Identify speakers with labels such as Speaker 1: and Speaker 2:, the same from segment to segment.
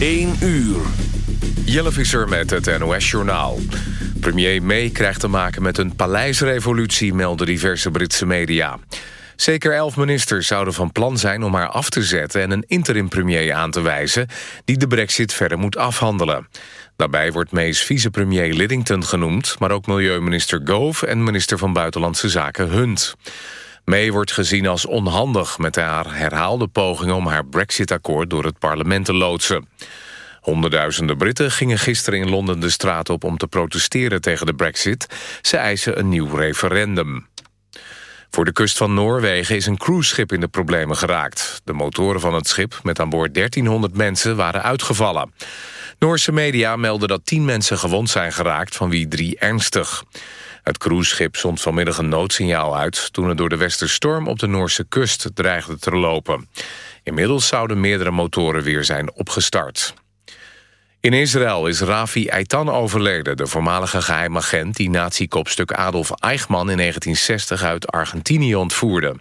Speaker 1: 1 uur. Jelle Visser met het NOS-journaal. Premier May krijgt te maken met een paleisrevolutie... melden diverse Britse media. Zeker elf ministers zouden van plan zijn om haar af te zetten... en een interim-premier aan te wijzen... die de brexit verder moet afhandelen. Daarbij wordt May's vicepremier Liddington genoemd... maar ook milieuminister Gove en minister van Buitenlandse Zaken Hunt. May wordt gezien als onhandig met haar herhaalde pogingen... om haar brexit-akkoord door het parlement te loodsen. Honderdduizenden Britten gingen gisteren in Londen de straat op... om te protesteren tegen de brexit. Ze eisen een nieuw referendum. Voor de kust van Noorwegen is een cruiseschip in de problemen geraakt. De motoren van het schip, met aan boord 1300 mensen, waren uitgevallen. Noorse media melden dat 10 mensen gewond zijn geraakt, van wie drie ernstig. Het cruiseschip zond vanmiddag een noodsignaal uit... toen het door de westerstorm op de Noorse kust dreigde te lopen. Inmiddels zouden meerdere motoren weer zijn opgestart. In Israël is Rafi Eitan overleden, de voormalige geheimagent... die nazi-kopstuk Adolf Eichmann in 1960 uit Argentinië ontvoerde.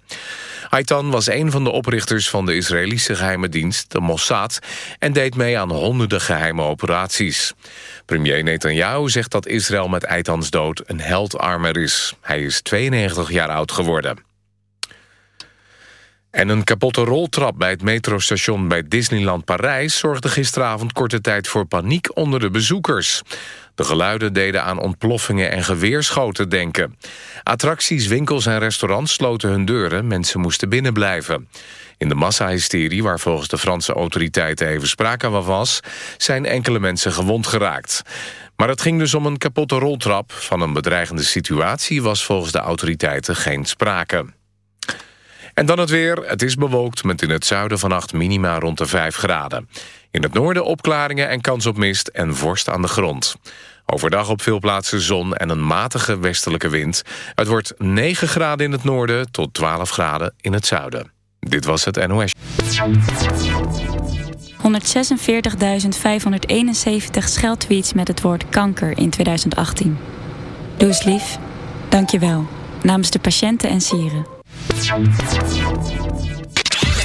Speaker 1: Eitan was een van de oprichters van de Israëlische geheime dienst, de Mossad... en deed mee aan honderden geheime operaties. Premier Netanyahu zegt dat Israël met Eitans dood een heldarmer is. Hij is 92 jaar oud geworden. En een kapotte roltrap bij het metrostation bij Disneyland Parijs... zorgde gisteravond korte tijd voor paniek onder de bezoekers. De geluiden deden aan ontploffingen en geweerschoten denken. Attracties, winkels en restaurants sloten hun deuren. Mensen moesten binnenblijven. In de massahysterie, waar volgens de Franse autoriteiten even sprake van was... zijn enkele mensen gewond geraakt. Maar het ging dus om een kapotte roltrap. Van een bedreigende situatie was volgens de autoriteiten geen sprake. En dan het weer. Het is bewolkt met in het zuiden vannacht minima rond de 5 graden. In het noorden opklaringen en kans op mist en vorst aan de grond. Overdag op veel plaatsen zon en een matige westelijke wind. Het wordt 9 graden in het noorden tot 12 graden in het zuiden. Dit was het NOS.
Speaker 2: 146.571 scheldtweets met het woord kanker in 2018. Doe eens lief. Dank je wel. Namens de patiënten en sieren.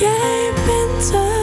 Speaker 3: jij bent er.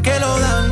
Speaker 4: Que lo dan.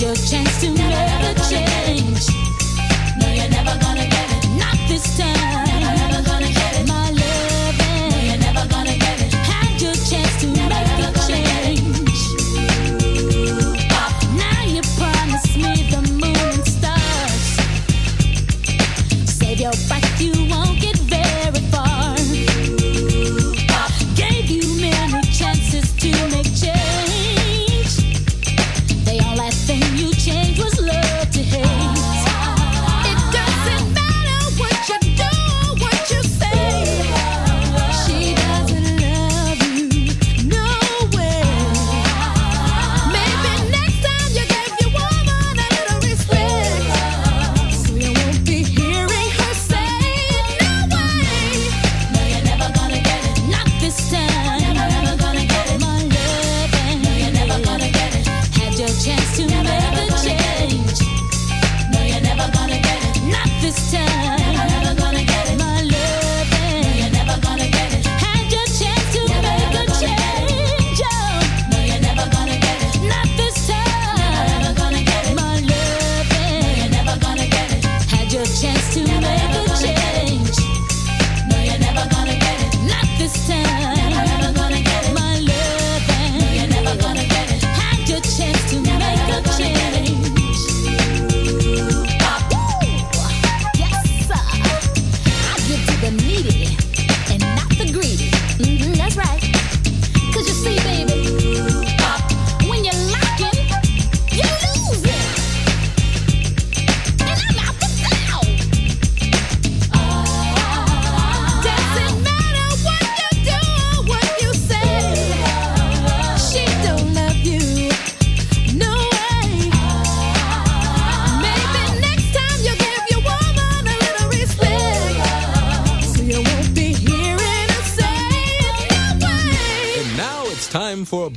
Speaker 5: your chance.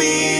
Speaker 6: me.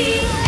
Speaker 7: ZFM.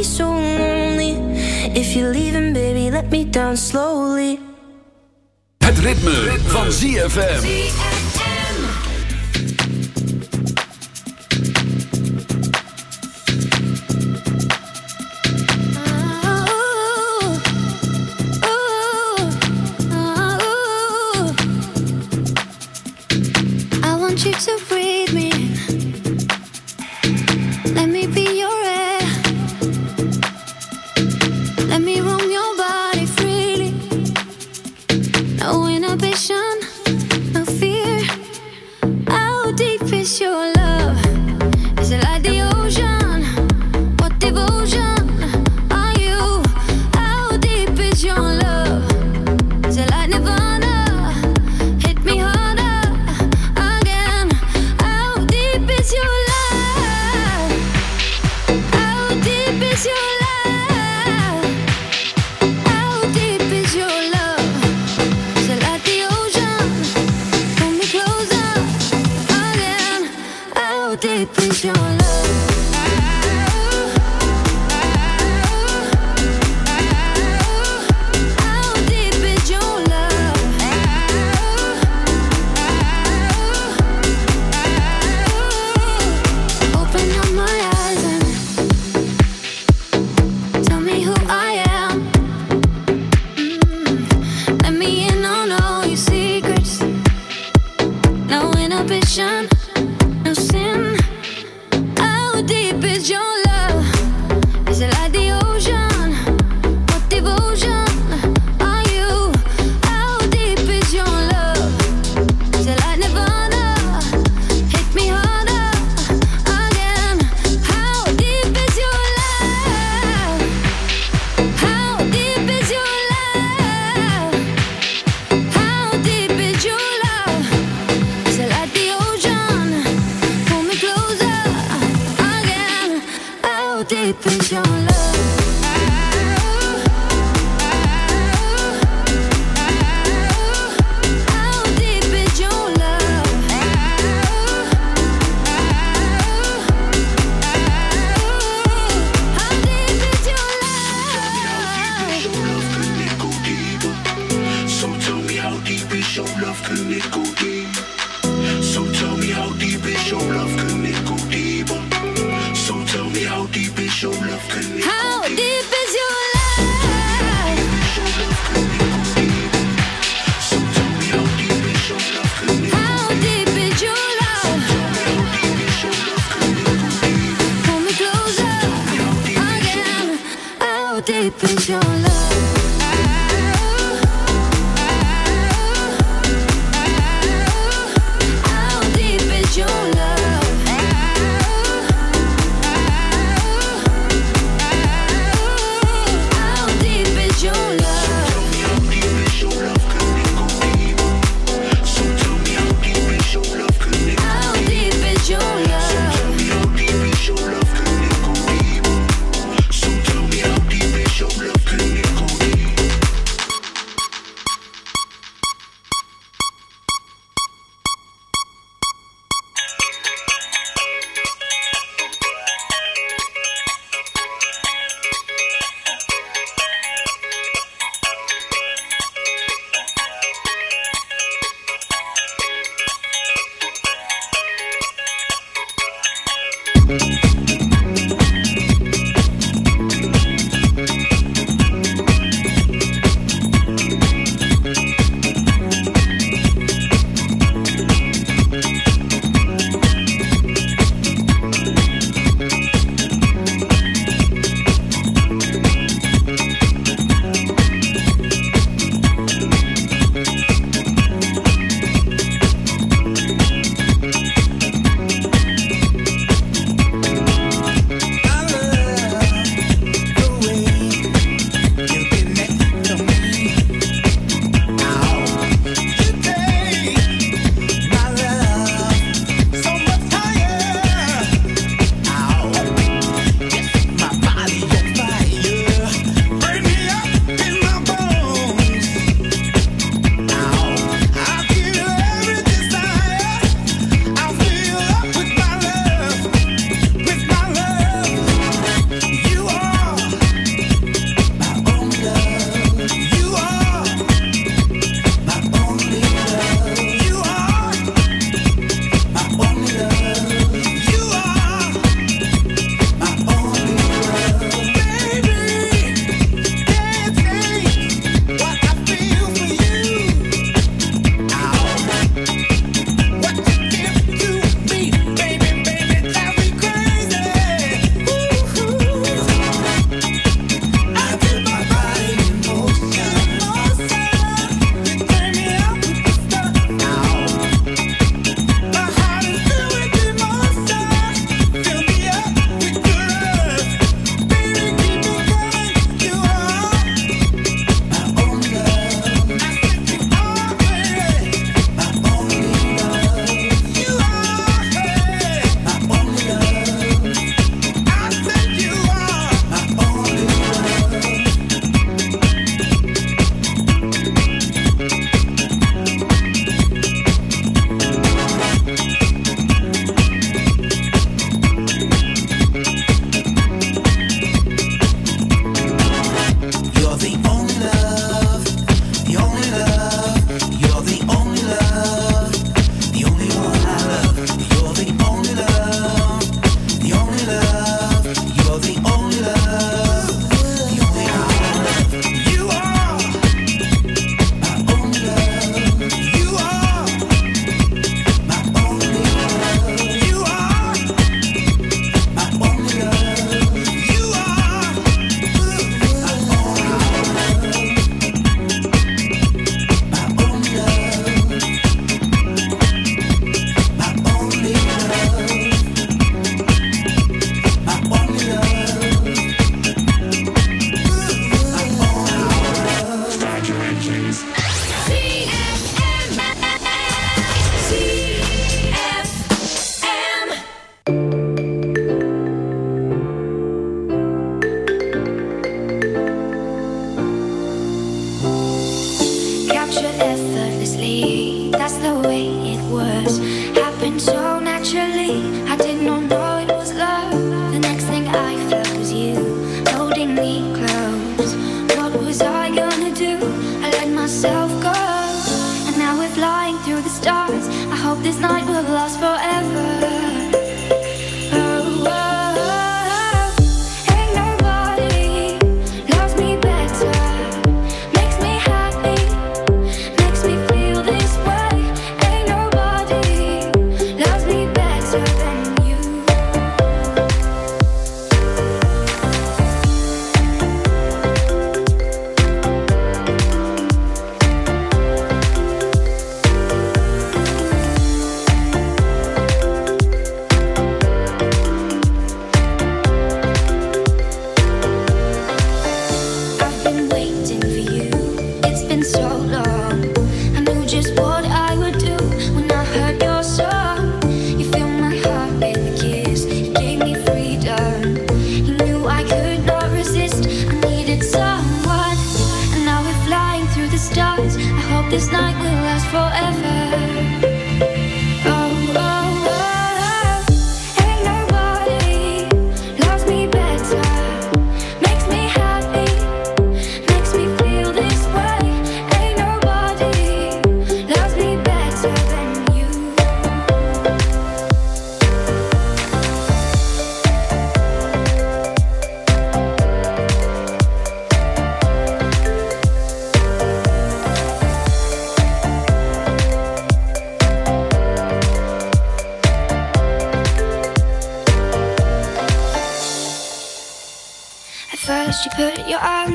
Speaker 8: be so
Speaker 9: lonely. If you're leaving, baby, let me down slowly.
Speaker 10: Het ritme, ritme. van ZFM.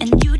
Speaker 10: and you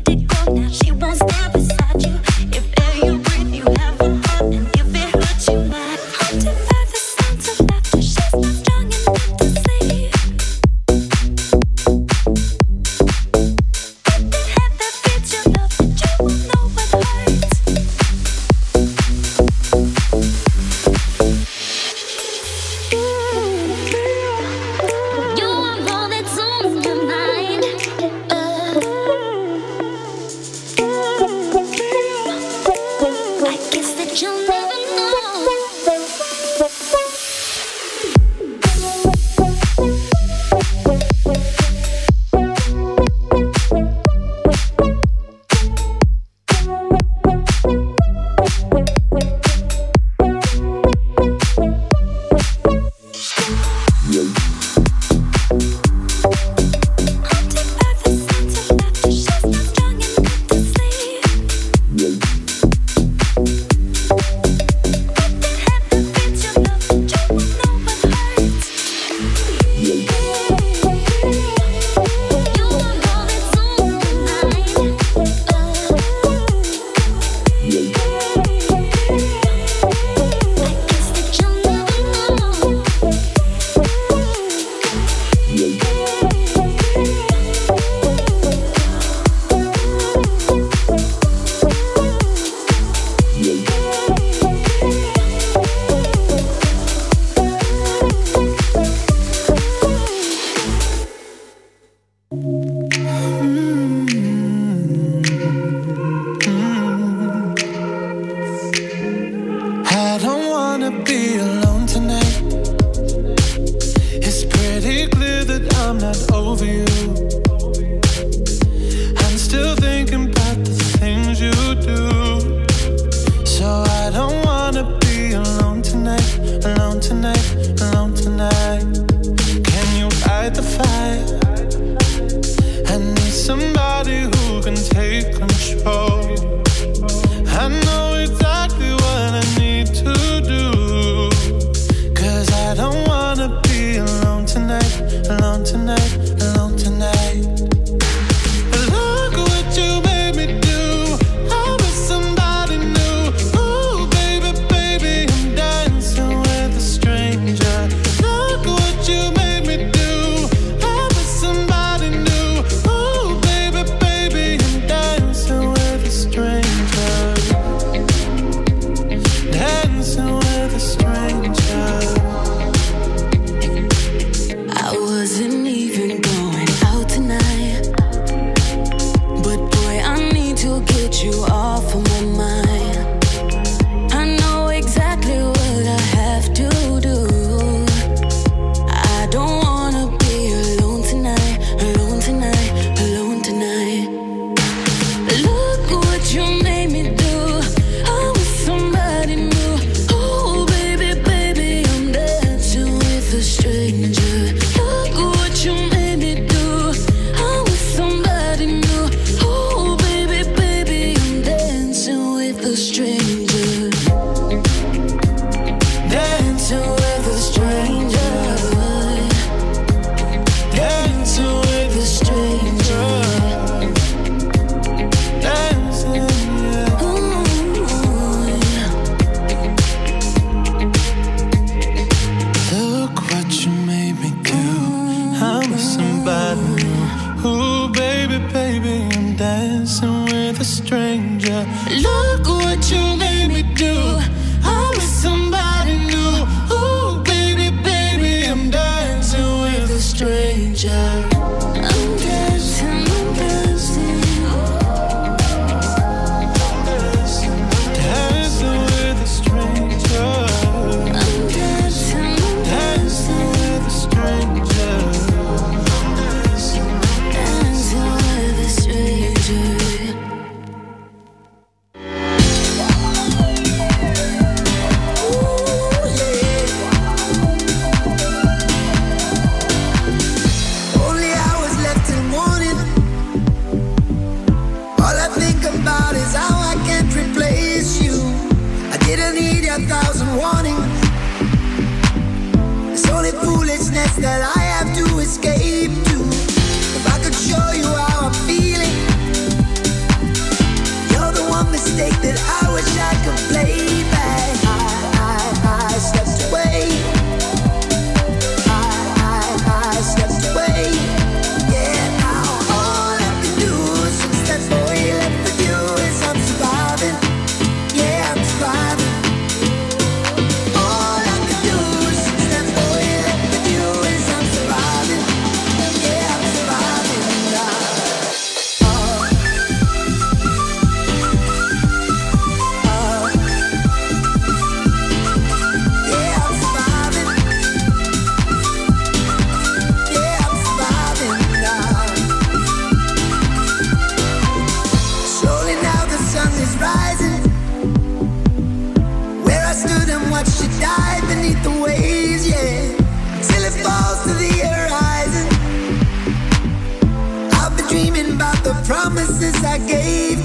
Speaker 4: over you.
Speaker 11: Gave